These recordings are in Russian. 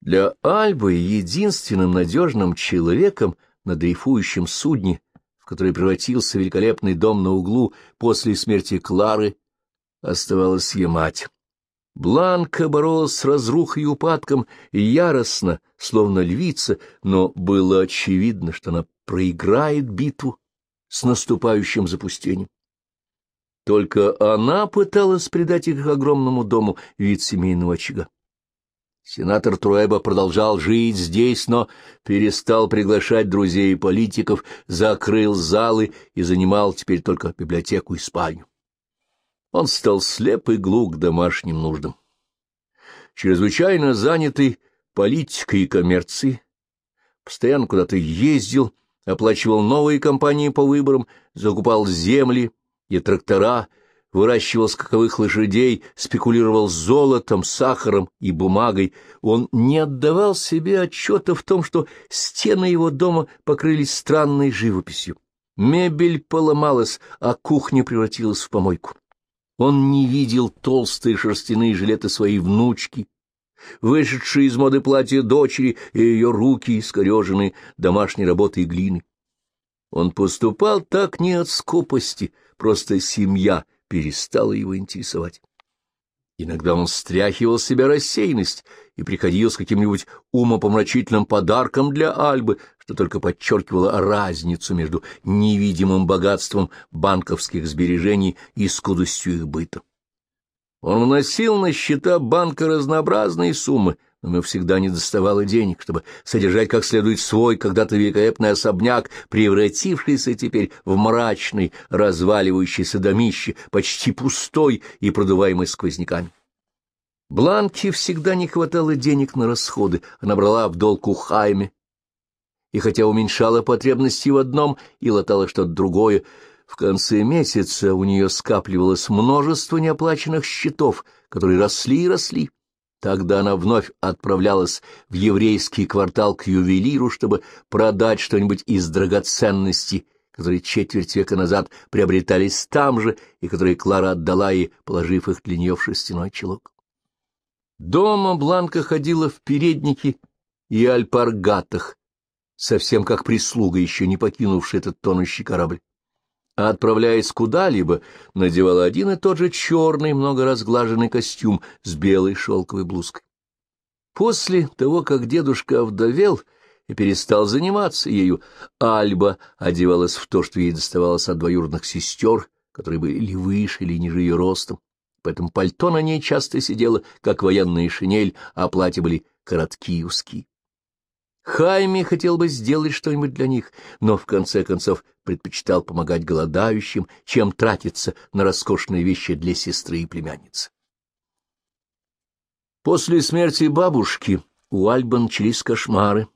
Для Альбы единственным надежным человеком на дрейфующем судне, в который превратился великолепный дом на углу после смерти Клары, оставалась ее мать. Бланка боролась с разрухой и упадком яростно, словно львица, но было очевидно, что она проиграет битву с наступающим запустением. Только она пыталась придать их огромному дому вид семейного очага. Сенатор Труэба продолжал жить здесь, но перестал приглашать друзей и политиков, закрыл залы и занимал теперь только библиотеку и спальню. Он стал слеп и глух к домашним нуждам. Чрезвычайно занятый политикой и коммерцией, постоянно куда-то ездил, оплачивал новые кампании по выборам, закупал земли и трактора, выращивал скаковых лошадей, спекулировал золотом, сахаром и бумагой. Он не отдавал себе отчета в том, что стены его дома покрылись странной живописью. Мебель поломалась, а кухня превратилась в помойку. Он не видел толстые шерстяные жилеты своей внучки, вышедшие из моды платья дочери и ее руки, искореженные домашней работой глины. Он поступал так не от скупости, просто семья перестала его интересовать. Иногда он стряхивал с себя рассеянность и приходил с каким-нибудь умопомрачительным подарком для Альбы, что только подчеркивало разницу между невидимым богатством банковских сбережений и скудостью их быта. Он вносил на счета банка разнообразные суммы, но ему всегда не доставало денег, чтобы содержать как следует свой когда-то великолепный особняк, превратившийся теперь в мрачный, разваливающийся домище, почти пустой и продуваемый сквозняками. Бланке всегда не хватало денег на расходы, она брала в долг у Хайме, и хотя уменьшала потребности в одном и латала что-то другое, в конце месяца у нее скапливалось множество неоплаченных счетов, которые росли и росли. Тогда она вновь отправлялась в еврейский квартал к ювелиру, чтобы продать что-нибудь из драгоценностей, которые четверть века назад приобретались там же и которые Клара отдала ей, положив их для нее в шерстяной чулок. Дома Бланка ходила в переднике и альпаргатах, совсем как прислуга, еще не покинувшая этот тонущий корабль а, отправляясь куда-либо, надевала один и тот же черный, много разглаженный костюм с белой шелковой блузкой. После того, как дедушка овдовел и перестал заниматься ею, Альба одевалась в то, что ей доставалось от двоюродных сестер, которые были выше или ниже ее ростом. Поэтому пальто на ней часто сидело, как военная шинель, а платья были короткие узкие. Хайми хотел бы сделать что-нибудь для них, но в конце концов предпочитал помогать голодающим, чем тратиться на роскошные вещи для сестры и племянницы. После смерти бабушки у Альбы начались кошмары,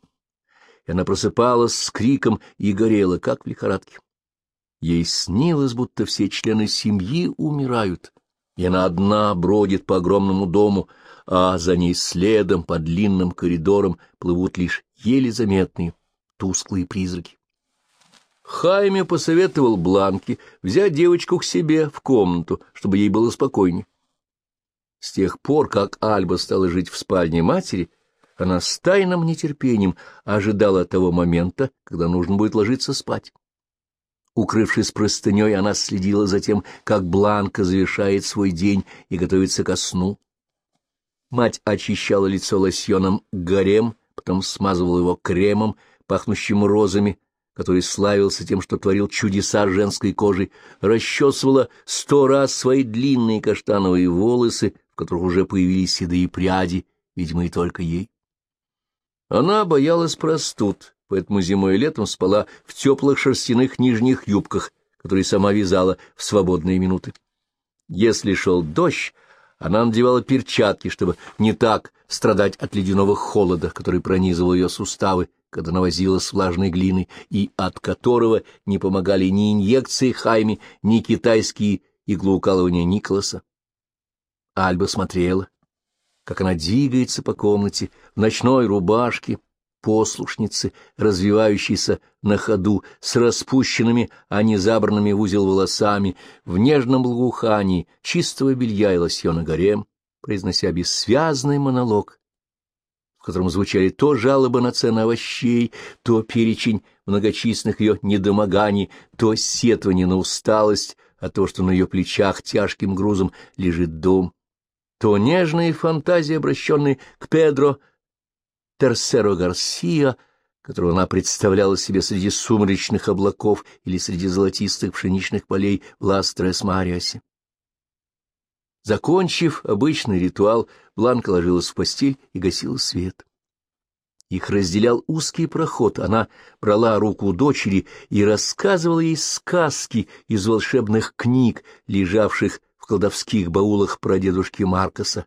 и она просыпалась с криком и горела, как в лихорадке. Ей снилось, будто все члены семьи умирают, и она одна бродит по огромному дому, а за ней следом по длинным коридорам плывут лишь еле заметные тусклые призраки. Хайме посоветовал Бланке взять девочку к себе в комнату, чтобы ей было спокойнее. С тех пор, как Альба стала жить в спальне матери, она с тайным нетерпением ожидала того момента, когда нужно будет ложиться спать. Укрывшись простыней, она следила за тем, как Бланка завершает свой день и готовится ко сну. Мать очищала лицо лосьоном гарем, потом смазывал его кремом, пахнущим розами, который славился тем, что творил чудеса женской кожей, расчесывала сто раз свои длинные каштановые волосы, в которых уже появились седые пряди, видимо, только ей. Она боялась простуд, поэтому зимой и летом спала в теплых шерстяных нижних юбках, которые сама вязала в свободные минуты. Если шел дождь, она надевала перчатки, чтобы не так страдать от ледяного холода, который пронизывал ее суставы, когда навозила с влажной глиной, и от которого не помогали ни инъекции Хайми, ни китайские иглоукалывания Николаса. Альба смотрела, как она двигается по комнате в ночной рубашке, послушницы, развивающейся на ходу, с распущенными, а не забранными в узел волосами, в нежном благоухании чистого белья и лосьона гарем, произнося бессвязный монолог, в котором звучали то жалобы на цены овощей, то перечень многочисленных ее недомоганий, то сетование на усталость от того, что на ее плечах тяжким грузом лежит дом, то нежные фантазии, обращенные к Педро Терсеро Гарсия, которого она представляла себе среди сумрачных облаков или среди золотистых пшеничных полей в Ластрес-Мариасе. Закончив обычный ритуал, Бланка ложилась в постель и гасила свет. Их разделял узкий проход, она брала руку дочери и рассказывала ей сказки из волшебных книг, лежавших в колдовских баулах прадедушки Маркоса.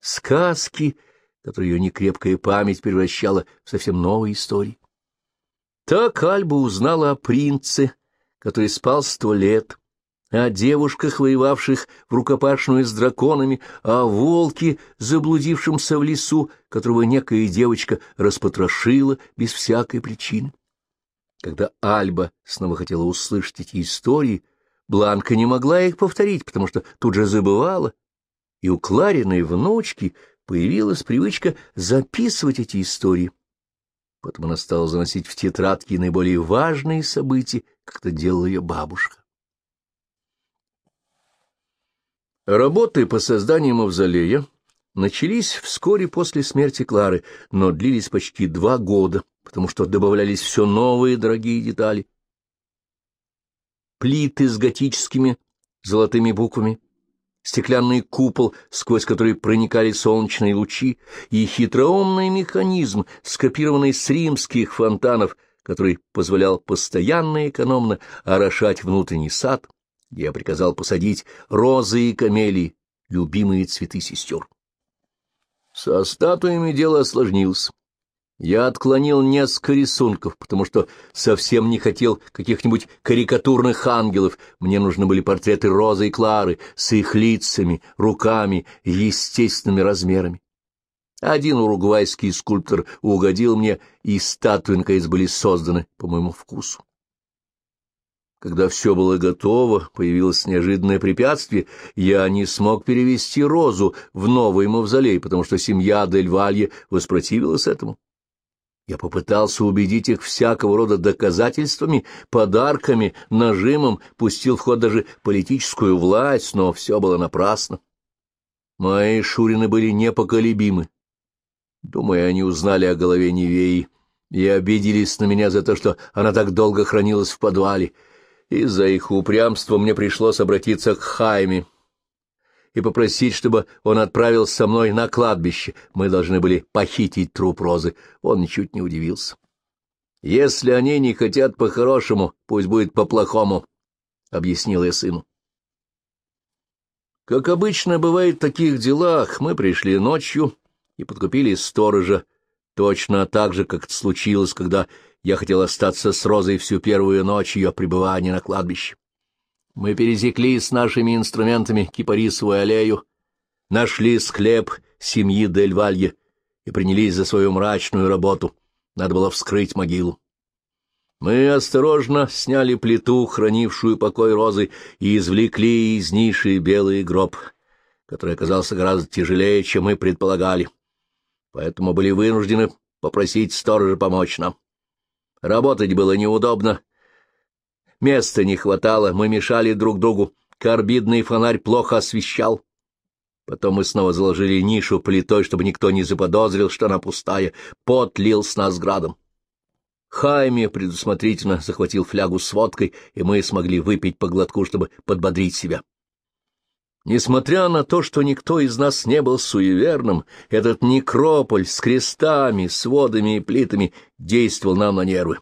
Сказки, которые ее некрепкая память превращала в совсем новые истории. Так Альба узнала о принце, который спал сто лет, о девушках, воевавших в рукопашную с драконами, о волке, заблудившемся в лесу, которого некая девочка распотрошила без всякой причины. Когда Альба снова хотела услышать эти истории, Бланка не могла их повторить, потому что тут же забывала, и у Клариной внучки появилась привычка записывать эти истории. Потом она стала заносить в тетрадки наиболее важные события, как это делала ее бабушка. Работы по созданию мавзолея начались вскоре после смерти Клары, но длились почти два года, потому что добавлялись все новые дорогие детали. Плиты с готическими золотыми буквами, стеклянный купол, сквозь который проникали солнечные лучи, и хитроумный механизм, скопированный с римских фонтанов, который позволял постоянно и экономно орошать внутренний сад, я приказал посадить розы и камелии, любимые цветы сестер. Со статуями дело осложнилось. Я отклонил несколько рисунков, потому что совсем не хотел каких-нибудь карикатурных ангелов. Мне нужны были портреты Розы и Клары с их лицами, руками, естественными размерами. Один уругвайский скульптор угодил мне, и статуи, наконец, были созданы по моему вкусу. Когда все было готово, появилось неожиданное препятствие. Я не смог перевести Розу в новый мавзолей, потому что семья Дель Валье воспротивилась этому. Я попытался убедить их всякого рода доказательствами, подарками, нажимом, пустил в ход даже политическую власть, но все было напрасно. Мои Шурины были непоколебимы. Думаю, они узнали о голове Невеи и обиделись на меня за то, что она так долго хранилась в подвале. Из-за их упрямства мне пришлось обратиться к Хайме и попросить, чтобы он отправил со мной на кладбище. Мы должны были похитить труп Розы. Он ничуть не удивился. «Если они не хотят по-хорошему, пусть будет по-плохому», — объяснил я сыну. Как обычно бывает в таких делах, мы пришли ночью и подкупили сторожа, точно так же, как это случилось, когда я хотел остаться с Розой всю первую ночь ее пребывания на кладбище. Мы пересекли с нашими инструментами кипарисовую аллею, нашли склеп семьи Дель Валье и принялись за свою мрачную работу. Надо было вскрыть могилу. Мы осторожно сняли плиту, хранившую покой розы, и извлекли из ниши белый гроб, который оказался гораздо тяжелее, чем мы предполагали. Поэтому были вынуждены попросить сторожа помочь нам. Работать было неудобно. Места не хватало, мы мешали друг другу. Карбидный фонарь плохо освещал. Потом мы снова заложили нишу плитой, чтобы никто не заподозрил, что она пустая. Пот лил с нас градом. Хайме предусмотрительно захватил флягу с водкой, и мы смогли выпить по глотку, чтобы подбодрить себя. Несмотря на то, что никто из нас не был суеверным, этот некрополь с крестами, сводами и плитами действовал нам на нервы.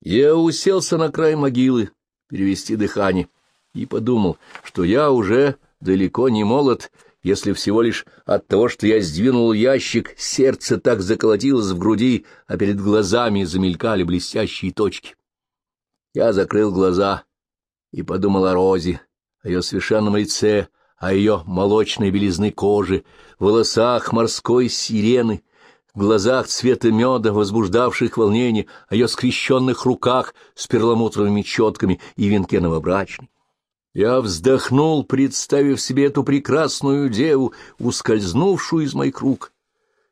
Я уселся на край могилы перевести дыхание и подумал, что я уже далеко не молод, если всего лишь от того, что я сдвинул ящик, сердце так заколотилось в груди, а перед глазами замелькали блестящие точки. Я закрыл глаза и подумал о Розе, о ее совершенном лице, о ее молочной белизны кожи, волосах морской сирены, глазах цвета меда, возбуждавших волнение, о ее скрещенных руках с перламутровыми четками и венке новобрачной. Я вздохнул, представив себе эту прекрасную деву, ускользнувшую из моих рук.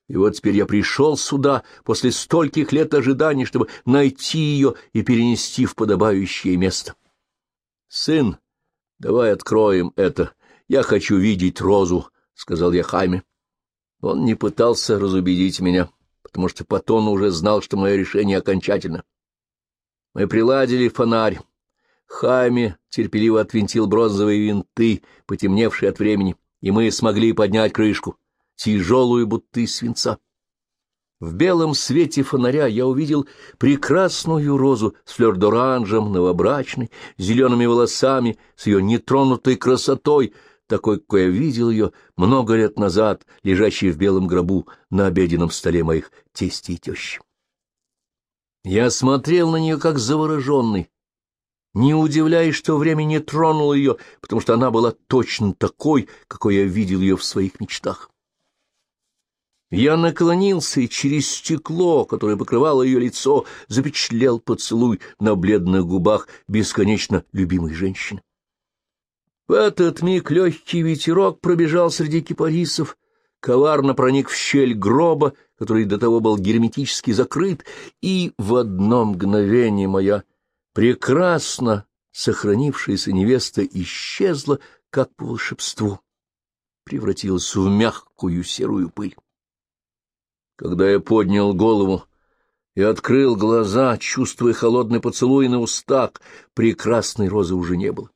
И вот теперь я пришел сюда после стольких лет ожиданий, чтобы найти ее и перенести в подобающее место. Сын, давай откроем это. Я хочу видеть Розу, — сказал я Хайме. Он не пытался разубедить меня, потому что по тону уже знал, что мое решение окончательно. Мы приладили фонарь. Хайме терпеливо отвинтил бронзовые винты, потемневшие от времени, и мы смогли поднять крышку тяжелую, будто из свинца. В белом свете фонаря я увидел прекрасную розу с флёр-д'оранжем, новобрачной, зелеными волосами, с ее нетронутой красотой, такой, какой я видел ее много лет назад, лежащей в белом гробу на обеденном столе моих тести и тещи. Я смотрел на нее как завороженный, не удивляясь, что время не тронуло ее, потому что она была точно такой, какой я видел ее в своих мечтах. Я наклонился и через стекло, которое покрывало ее лицо, запечатлел поцелуй на бледных губах бесконечно любимой женщины. В этот миг легкий ветерок пробежал среди кипарисов, коварно проник в щель гроба, который до того был герметически закрыт, и в одно мгновение моя прекрасно сохранившаяся невеста исчезла, как по волшебству, превратилась в мягкую серую пыль. Когда я поднял голову и открыл глаза, чувствуя холодный поцелуй на устах, прекрасной розы уже не было.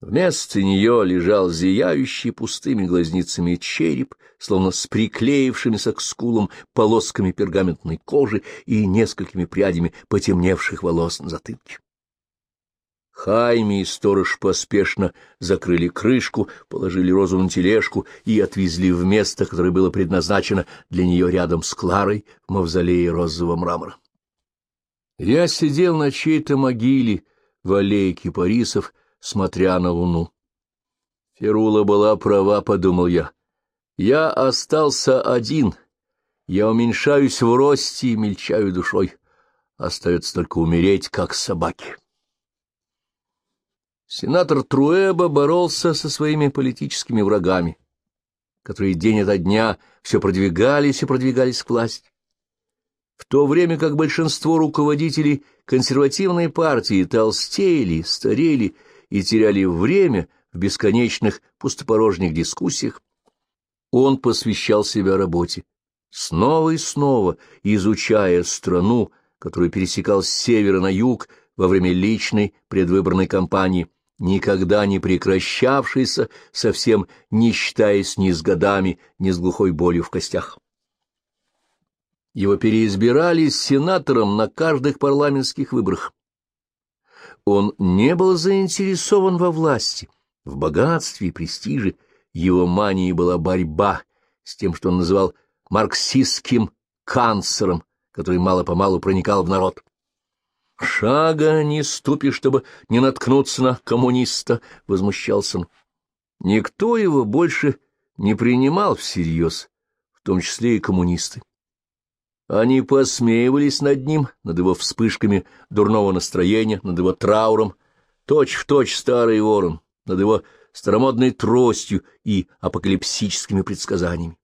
Вместо нее лежал зияющий пустыми глазницами череп, словно с приклеившимися к скулам полосками пергаментной кожи и несколькими прядями потемневших волос на затылке. Хайми и сторож поспешно закрыли крышку, положили розу на тележку и отвезли в место, которое было предназначено для нее рядом с Кларой в мавзолее розового мрамора. Я сидел на чьей-то могиле в аллее кипарисов, смотря на луну. Ферула была права, — подумал я. Я остался один. Я уменьшаюсь в росте и мельчаю душой. Остается только умереть, как собаки. Сенатор Труэба боролся со своими политическими врагами, которые день ото дня все продвигались и продвигались к власти. В то время как большинство руководителей консервативной партии толстели, старели и теряли время в бесконечных пустопорожних дискуссиях, он посвящал себя работе, снова и снова изучая страну, которую пересекал с севера на юг во время личной предвыборной кампании, никогда не прекращавшийся, совсем не считаясь ни с годами, ни с глухой болью в костях. Его переизбирали сенатором на каждых парламентских выборах. Он не был заинтересован во власти, в богатстве и престиже. Его манией была борьба с тем, что он называл марксистским канцером, который мало-помалу проникал в народ. Шага не ступишь, чтобы не наткнуться на коммуниста, — возмущался он. Никто его больше не принимал всерьез, в том числе и коммунисты. Они посмеивались над ним, над его вспышками дурного настроения, над его трауром, точь-в-точь точь старый ворон, над его старомодной тростью и апокалипсическими предсказаниями.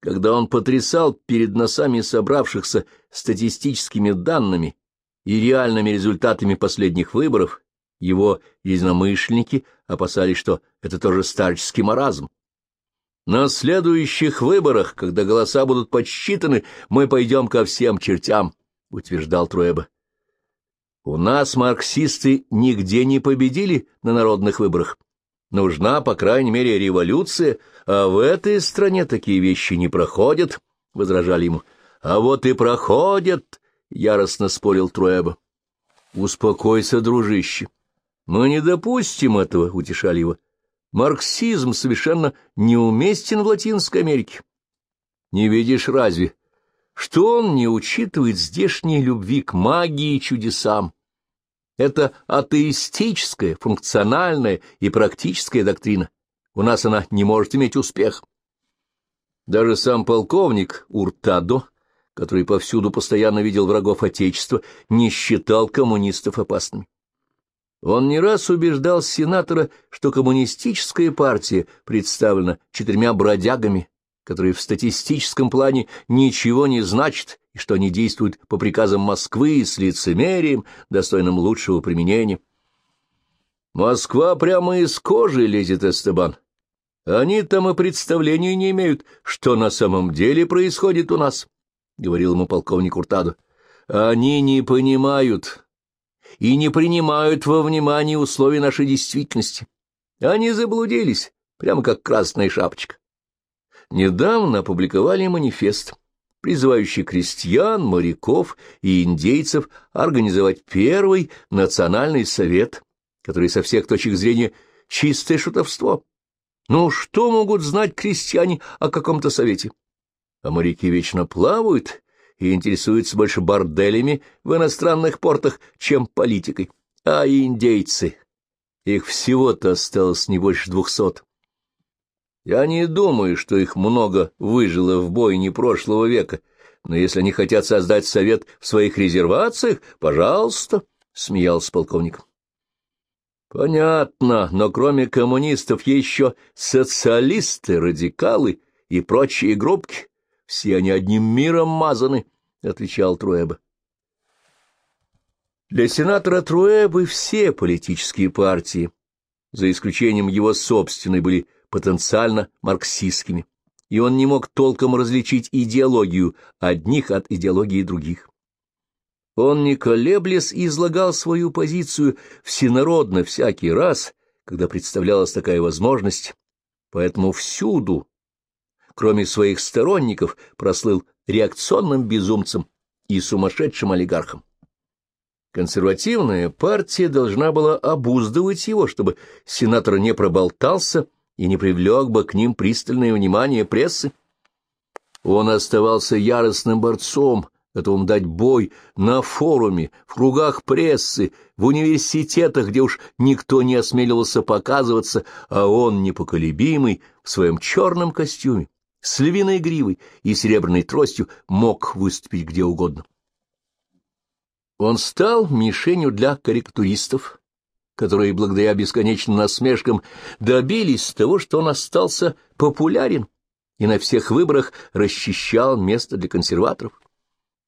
Когда он потрясал перед носами собравшихся статистическими данными и реальными результатами последних выборов, его единомышленники опасались, что это тоже старческий маразм. На следующих выборах, когда голоса будут подсчитаны, мы пойдем ко всем чертям, — утверждал Труэба. У нас марксисты нигде не победили на народных выборах. Нужна, по крайней мере, революция, а в этой стране такие вещи не проходят, — возражали ему. — А вот и проходят, — яростно спорил Труэба. — Успокойся, дружище. Мы не допустим этого, — утешали его. Марксизм совершенно неуместен в Латинской Америке. Не видишь разве, что он не учитывает здешней любви к магии и чудесам? Это атеистическая, функциональная и практическая доктрина. У нас она не может иметь успех. Даже сам полковник Уртадо, который повсюду постоянно видел врагов Отечества, не считал коммунистов опасными. Он не раз убеждал сенатора, что коммунистическая партия представлена четырьмя бродягами, которые в статистическом плане ничего не значат, и что они действуют по приказам Москвы с лицемерием, достойным лучшего применения. Москва прямо из кожи лезет, Эстебан. Они там и представления не имеют, что на самом деле происходит у нас, — говорил ему полковник Уртадо. Они не понимают и не принимают во внимание условия нашей действительности. Они заблудились, прямо как красная шапочка недавно опубликовали манифест, призывающий крестьян, моряков и индейцев организовать первый национальный совет, который со всех точек зрения чистое шутовство. Ну, что могут знать крестьяне о каком-то совете? А моряки вечно плавают и интересуются больше борделями в иностранных портах, чем политикой. А индейцы? Их всего-то осталось не больше двухсот. Я не думаю, что их много выжило в бойне прошлого века, но если они хотят создать совет в своих резервациях, пожалуйста, — смеялся полковник. Понятно, но кроме коммунистов еще социалисты, радикалы и прочие группки. Все они одним миром мазаны, — отвечал Труэба. Для сенатора Труэбы все политические партии, за исключением его собственной, были потенциально марксистскими, и он не мог толком различить идеологию одних от идеологии других. Он, не колеблясь, излагал свою позицию всенародно всякий раз, когда представлялась такая возможность, поэтому всюду, кроме своих сторонников, прослыл реакционным безумцем и сумасшедшим олигархом. Консервативная партия должна была обуздывать его, чтобы сенатор не проболтался и не привлек бы к ним пристальное внимание прессы. Он оставался яростным борцом, готовым дать бой на форуме, в кругах прессы, в университетах, где уж никто не осмеливался показываться, а он, непоколебимый, в своем черном костюме, с львиной гривой и серебряной тростью, мог выступить где угодно. Он стал мишенью для карикатуристов, которые, благодаря бесконечным насмешкам, добились того, что он остался популярен и на всех выборах расчищал место для консерваторов.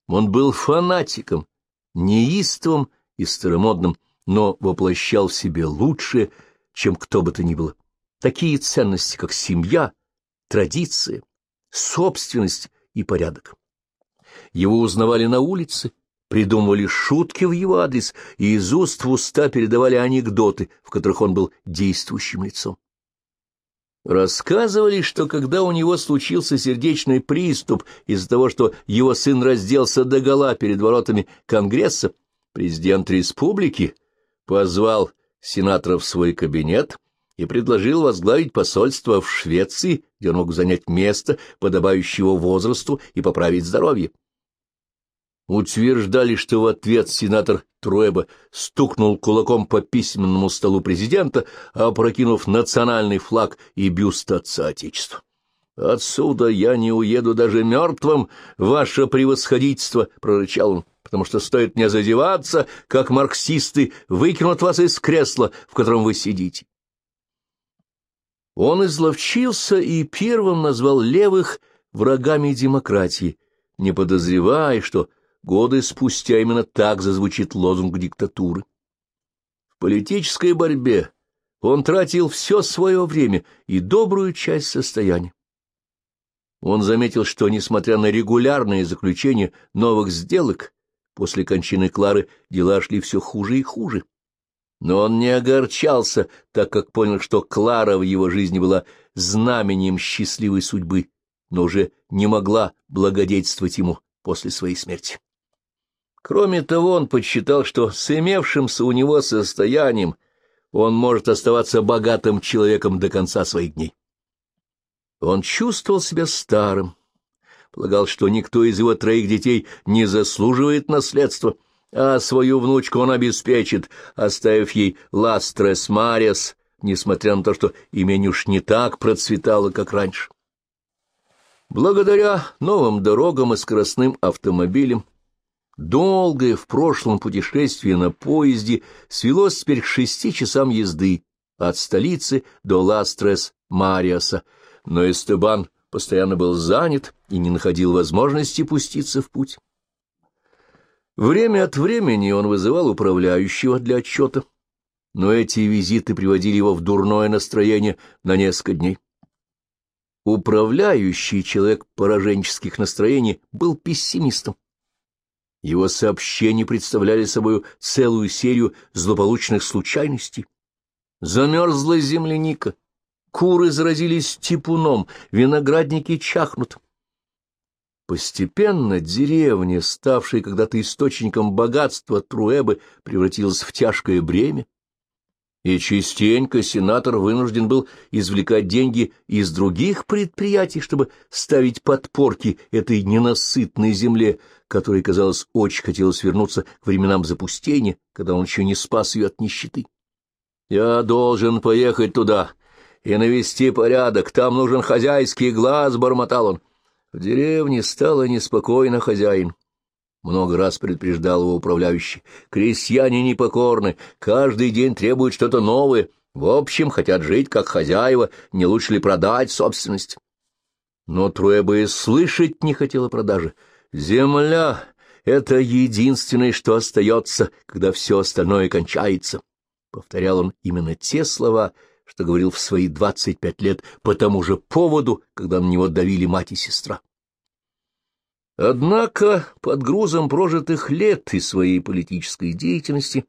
Он был фанатиком, неистовым и старомодным, но воплощал в себе лучшее, чем кто бы то ни было. Такие ценности, как семья, традиции, собственность и порядок. Его узнавали на улице, придумывали шутки в его адрес и из уст в уста передавали анекдоты, в которых он был действующим лицом. Рассказывали, что когда у него случился сердечный приступ из-за того, что его сын разделся догола перед воротами Конгресса, президент республики позвал сенатора в свой кабинет и предложил возглавить посольство в Швеции, где он мог занять место, подобающее его возрасту, и поправить здоровье утверждали, что в ответ сенатор Труэба стукнул кулаком по письменному столу президента, опрокинув национальный флаг и бюст отца Отечества. «Отсюда я не уеду даже мертвым, ваше превосходительство!» — прорычал он, «потому что стоит мне задеваться, как марксисты выкинут вас из кресла, в котором вы сидите». Он изловчился и первым назвал левых врагами демократии, не подозревая, что Годы спустя именно так зазвучит лозунг диктатуры. В политической борьбе он тратил все свое время и добрую часть состояния. Он заметил, что, несмотря на регулярные заключения новых сделок, после кончины Клары дела шли все хуже и хуже. Но он не огорчался, так как понял, что Клара в его жизни была знаменем счастливой судьбы, но уже не могла благодетельствовать ему после своей смерти. Кроме того, он подсчитал, что с имевшимся у него состоянием он может оставаться богатым человеком до конца своих дней. Он чувствовал себя старым, полагал, что никто из его троих детей не заслуживает наследства, а свою внучку он обеспечит, оставив ей Ластрес Мариас, несмотря на то, что имень уж не так процветало, как раньше. Благодаря новым дорогам и скоростным автомобилям Долгое в прошлом путешествие на поезде свелось теперь к шести часам езды от столицы до Ластрес Мариаса, но Эстебан постоянно был занят и не находил возможности пуститься в путь. Время от времени он вызывал управляющего для отчета, но эти визиты приводили его в дурное настроение на несколько дней. Управляющий человек пораженческих настроений был пессимистом. Его сообщения представляли собой целую серию злополучных случайностей. Замерзла земляника, куры заразились типуном, виноградники чахнут. Постепенно деревня, ставшая когда-то источником богатства Труэбы, превратилась в тяжкое бремя, и частенько сенатор вынужден был извлекать деньги из других предприятий, чтобы ставить подпорки этой ненасытной земле, которой, казалось, очень хотелось вернуться к временам запустения, когда он еще не спас ее от нищеты. «Я должен поехать туда и навести порядок, там нужен хозяйский глаз», — бормотал он. В деревне стало неспокойно хозяин. Много раз предупреждал его управляющий. Крестьяне непокорны, каждый день требуют что-то новое. В общем, хотят жить как хозяева, не лучше ли продать собственность? Но Труэба и слышать не хотела продажи. Земля — это единственное, что остается, когда все остальное кончается. Повторял он именно те слова, что говорил в свои двадцать пять лет по тому же поводу, когда на него давили мать и сестра. Однако под грузом прожитых лет и своей политической деятельности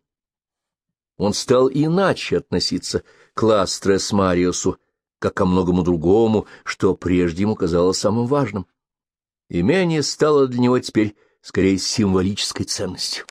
он стал иначе относиться к Ластрес Мариосу, как ко многому другому, что прежде ему казалось самым важным. Имение стало для него теперь скорее символической ценностью.